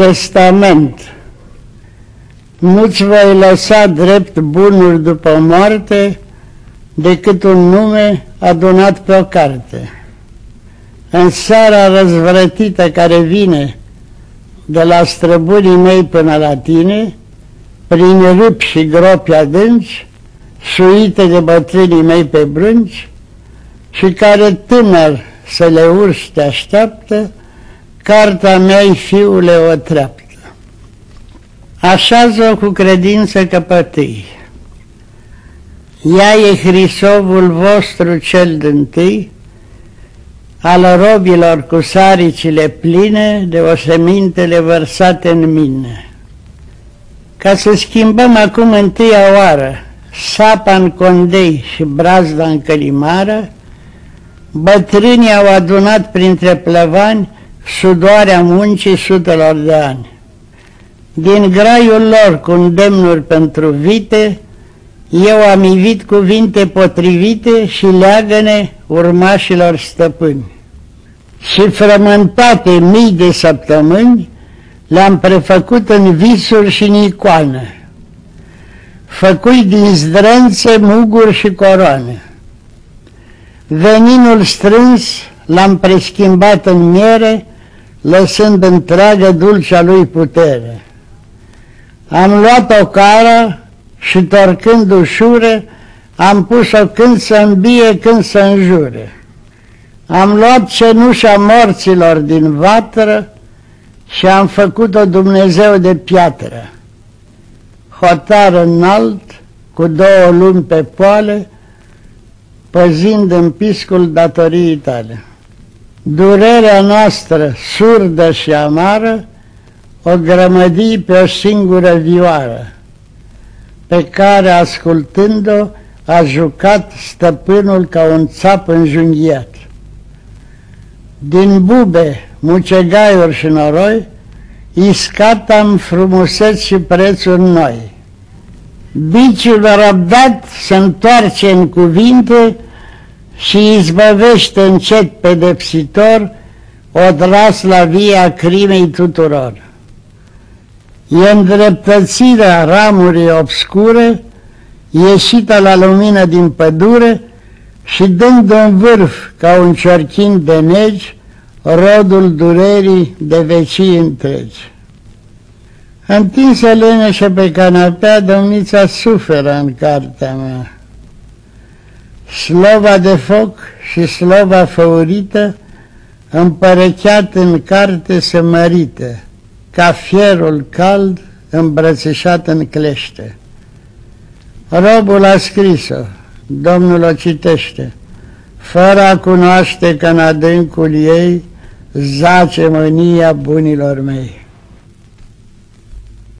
Testament Nu-ți voi lăsa drept bunuri după moarte decât un nume adunat pe o carte. În seara răzvrătită care vine de la străbunii mei până la tine, prin râpi și gropi adânci, suite de bătrânii mei pe brânci, și care tânăr să le urși te așteaptă, cartea mea fiule o treaptă. Așează-o cu credință căpătâi. Ea e Hrisovul vostru cel dântâi, al robilor cu saricile pline de osemintele vărsate în mine. Ca să schimbăm acum întâia oară sapa în condei și brazda în călimară, bătrânii au adunat printre plăvani sudoarea muncii sutelor de ani. Din graiul lor cu îndemnuri pentru vite, eu am ivit cuvinte potrivite și leagăne urmașilor stăpâni. Și frământate mii de săptămâni le-am prefăcut în visuri și în icoană, făcui din zdrânțe, muguri și coroane. Veninul strâns l-am preschimbat în miere, lăsând întreagă dulcea lui putere. Am luat o cară și torcând ușure, am pus-o când să îmbie, când să înjure. Am luat cenușa morților din vatră și am făcut-o Dumnezeu de piatră. Hotar înalt, cu două lumi pe poale, păzind în piscul datoriei tale. Durerea noastră, surdă și amară, o grămădii pe o singură vioară, pe care, ascultând-o, a jucat stăpânul ca un țap înjunghiat. Din bube, mucegaiuri și noroi, iscatam frumuseți și prețuri noi. Biciul răbdat se întoarce în cuvinte și izbăvește încet pedepsitor odras la via crimei tuturor. E îndreptățirea ramurii obscure, ieșită la lumină din pădure și dând în vârf ca un ciorchin de negi, rodul durerii de vecii întregi. Întinsă leneșă pe canapea, domnița suferă în cartea mea. Slova de foc și slova făurită, împărăcheat în carte se mărită, ca fierul cald îmbrățișat în clește. Robul a scris-o, Domnul o citește, fără a cunoaște că în adâncul ei zace mânia bunilor mei.